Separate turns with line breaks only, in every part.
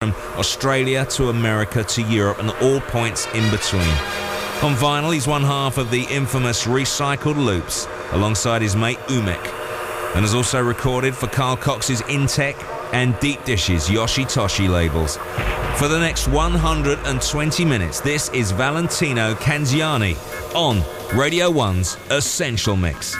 from Australia to America to Europe and all points in between. On vinyl, he's one half of the infamous Recycled Loops alongside his mate Umek, and has also recorded for Carl Cox's Intec and Deep Dishes Yoshitoshi labels. For the next 120 minutes, this is Valentino Kanzyani on Radio 1's Essential Mix.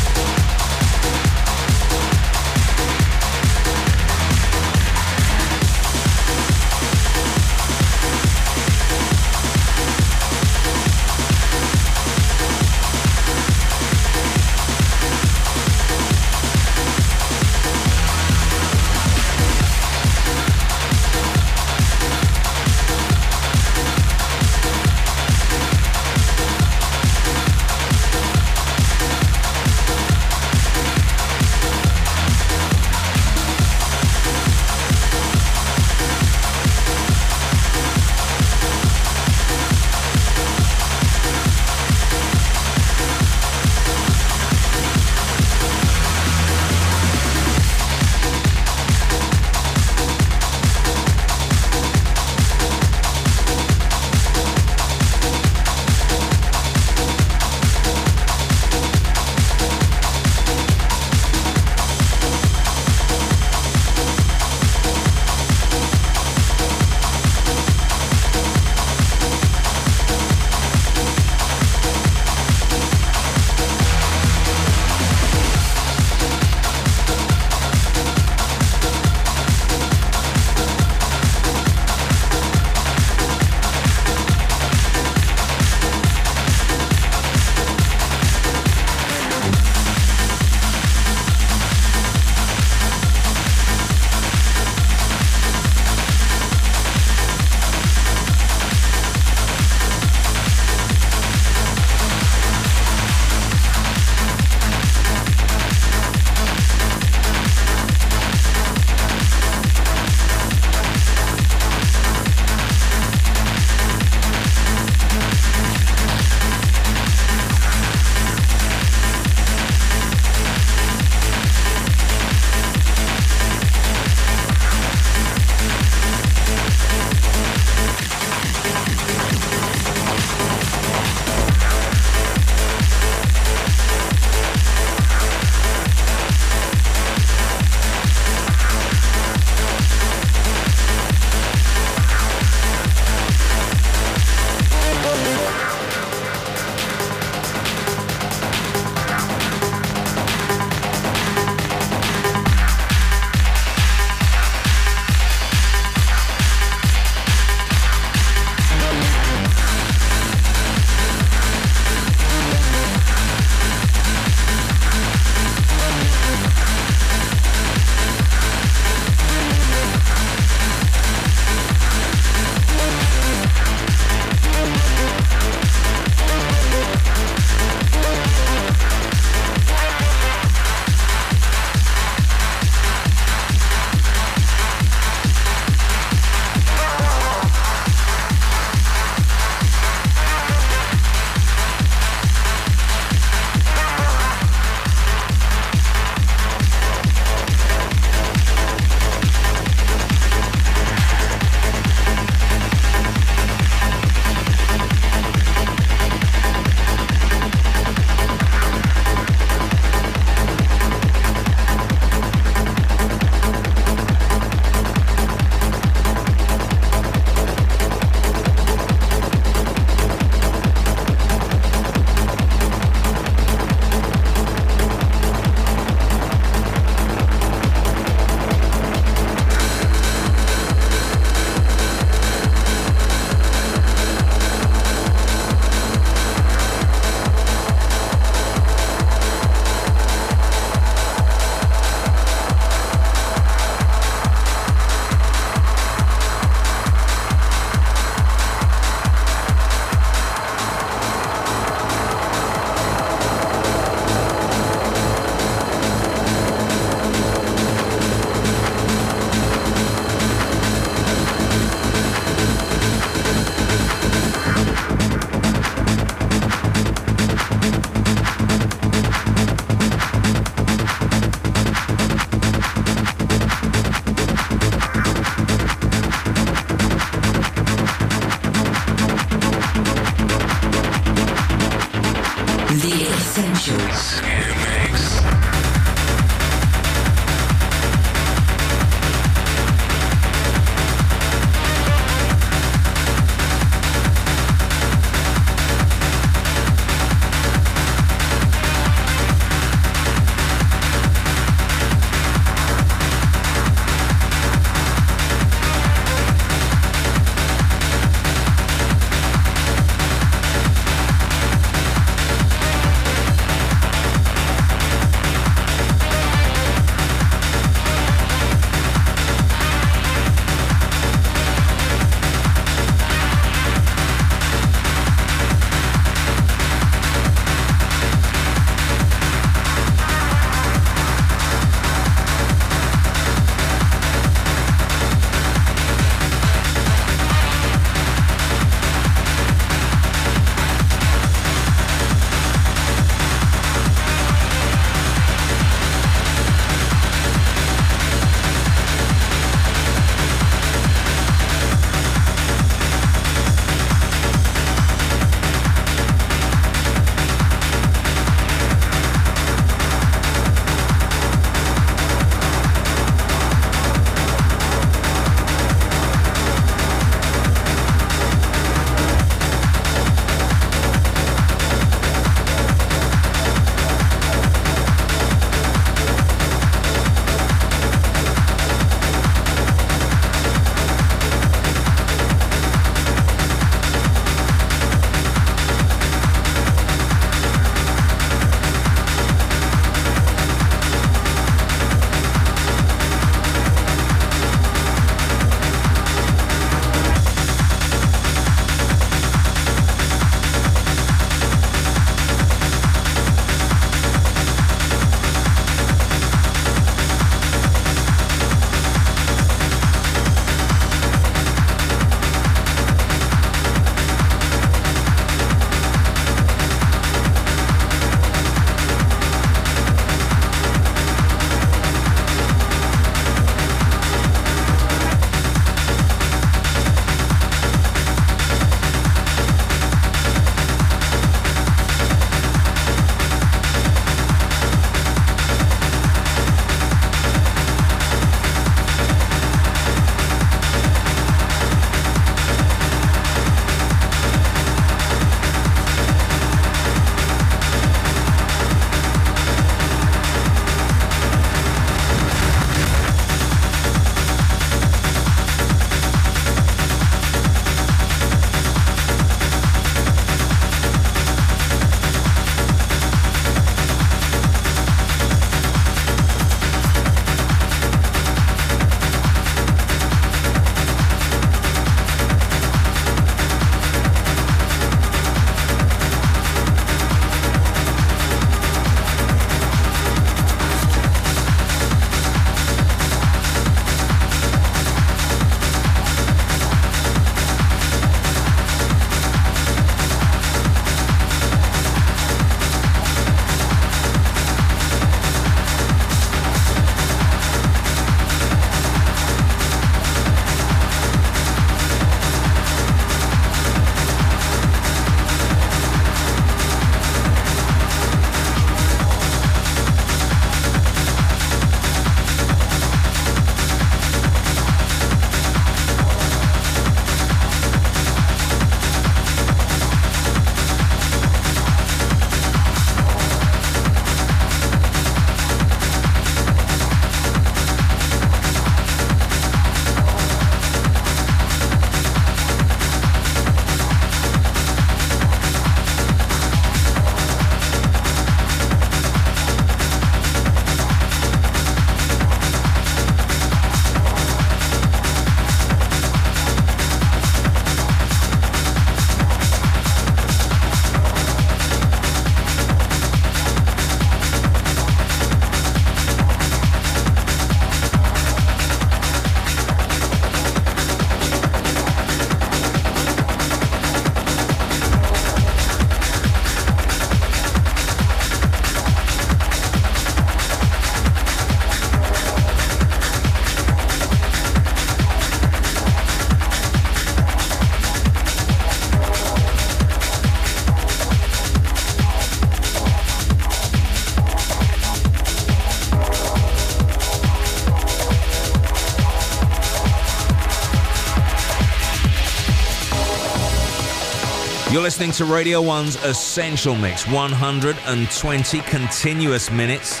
Listening to Radio 1's Essential Mix, 120 continuous minutes,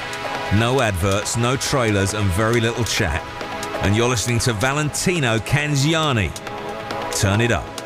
no adverts, no trailers, and very little chat. And you're listening to Valentino Kanzyani. Turn it up.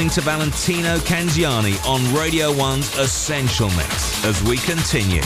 Listening to Valentino Kanzyani on Radio 1's Essential Mix as we continue.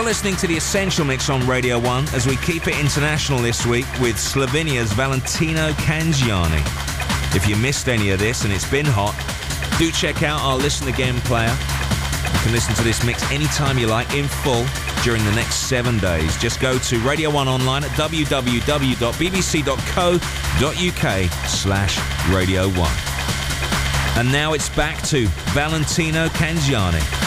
You're listening to the Essential Mix on Radio 1 as we keep it international this week with Slovenia's Valentino Kanzyani. If you missed any of this and it's been hot, do check out our Listen Again player. You can listen to this mix anytime you like in full during the next seven days. Just go to Radio 1 online at www.bbc.co.uk slash Radio 1. And now it's back to Valentino Kanzyani.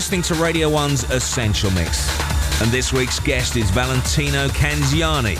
Listening to Radio 1's Essential Mix, and this week's guest is Valentino Kanzyani.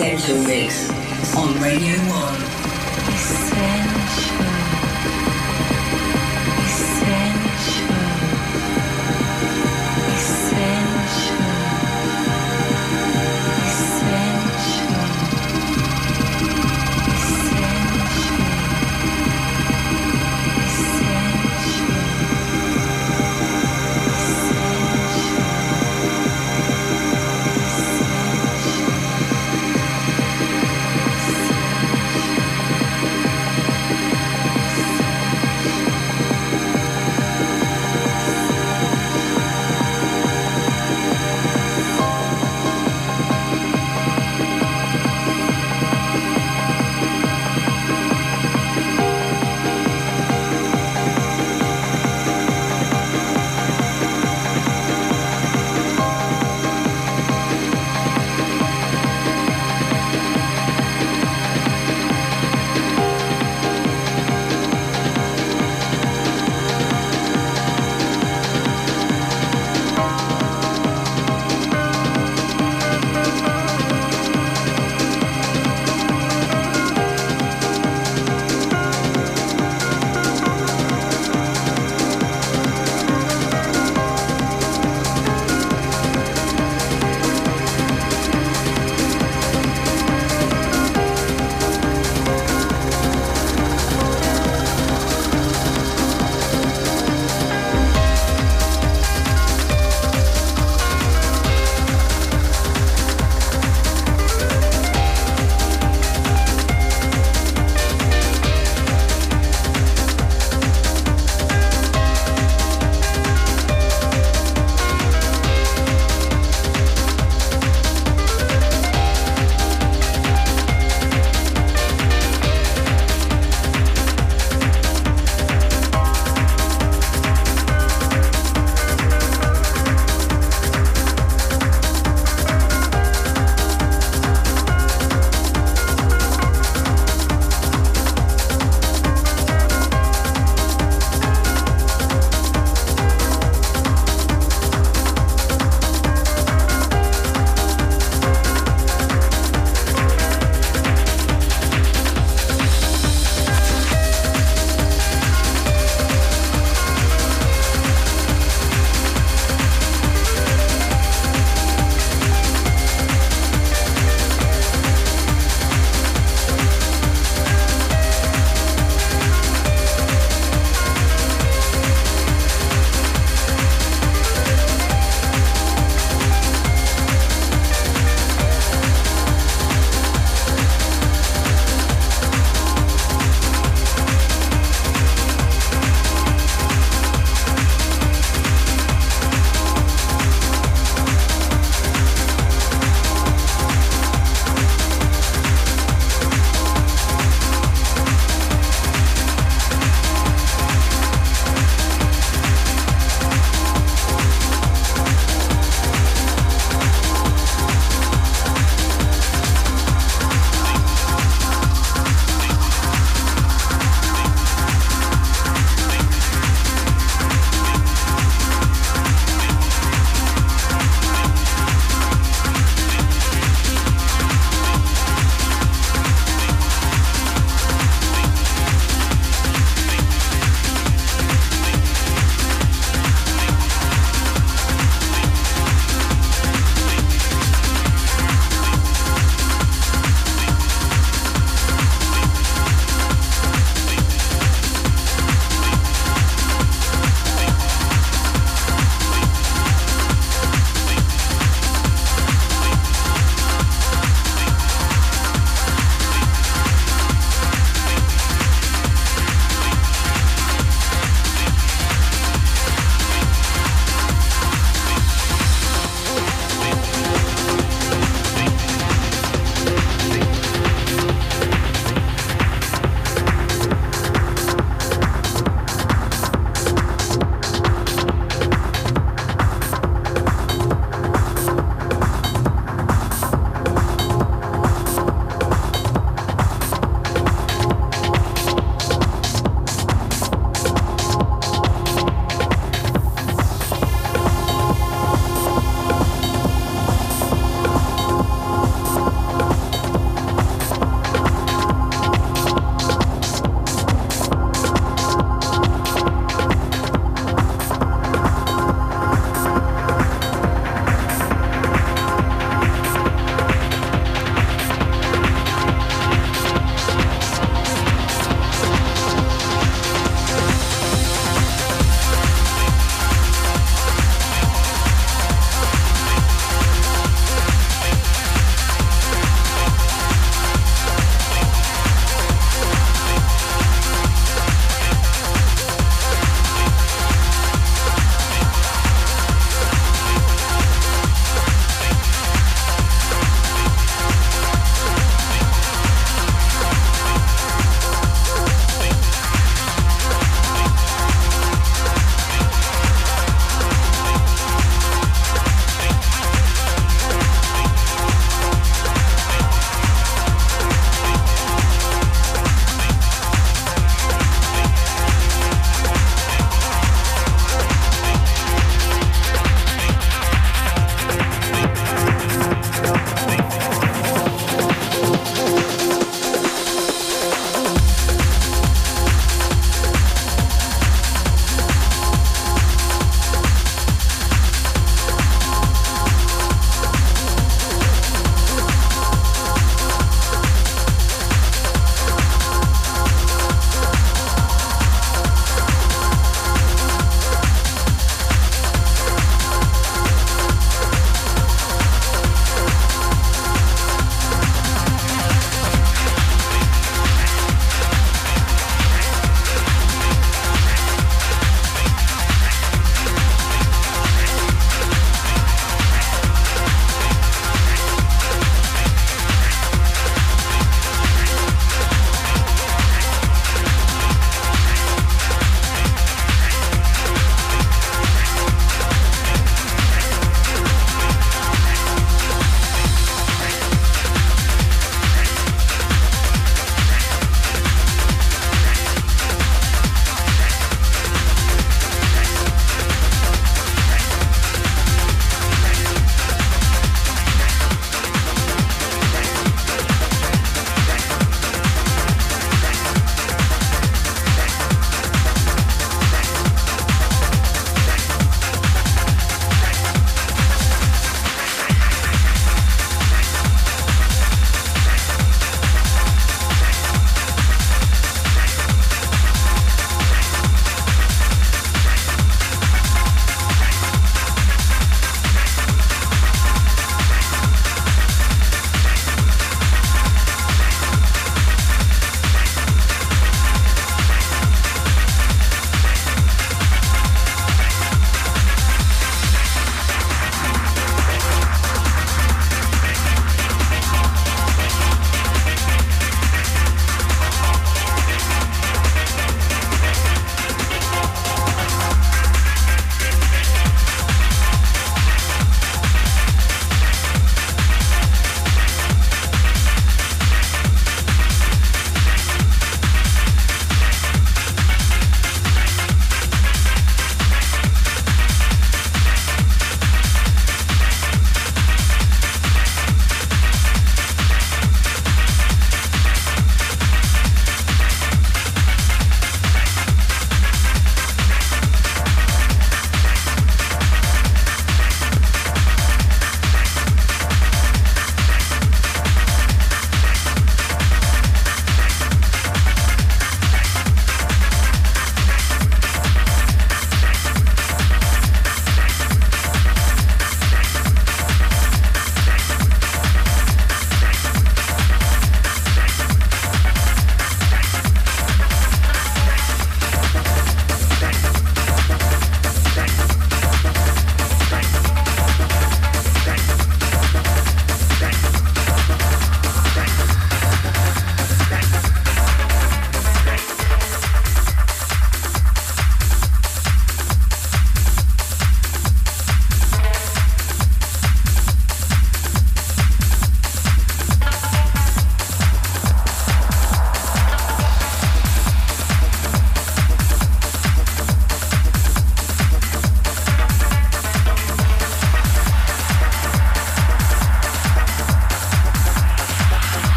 Essential Mix on Radio 1.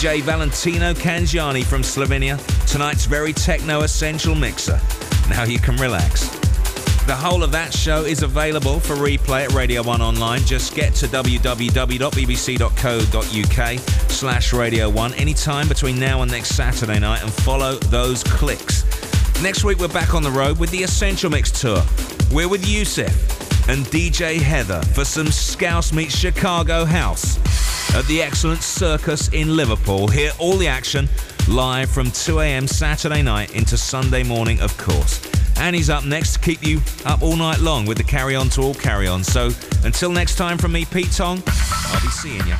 DJ Valentino Kanzyani from Slovenia, tonight's very techno essential mixer. Now you can relax. The whole of that show is available for replay at Radio 1 Online. Just get to www.bbc.co.uk slash Radio 1 anytime between now and next Saturday night and follow those clicks. Next week we're back on the road with the Essential Mix Tour. We're with Yousef and DJ Heather for some Scouse meets Chicago House at the Excellent Circus in Liverpool. Hear all the action live from 2 a.m. Saturday night into Sunday morning, of course. Annie's up next to keep you up all night long with the Carry On to All Carry On. So until next time from me, Pete Tong, I'll be seeing you.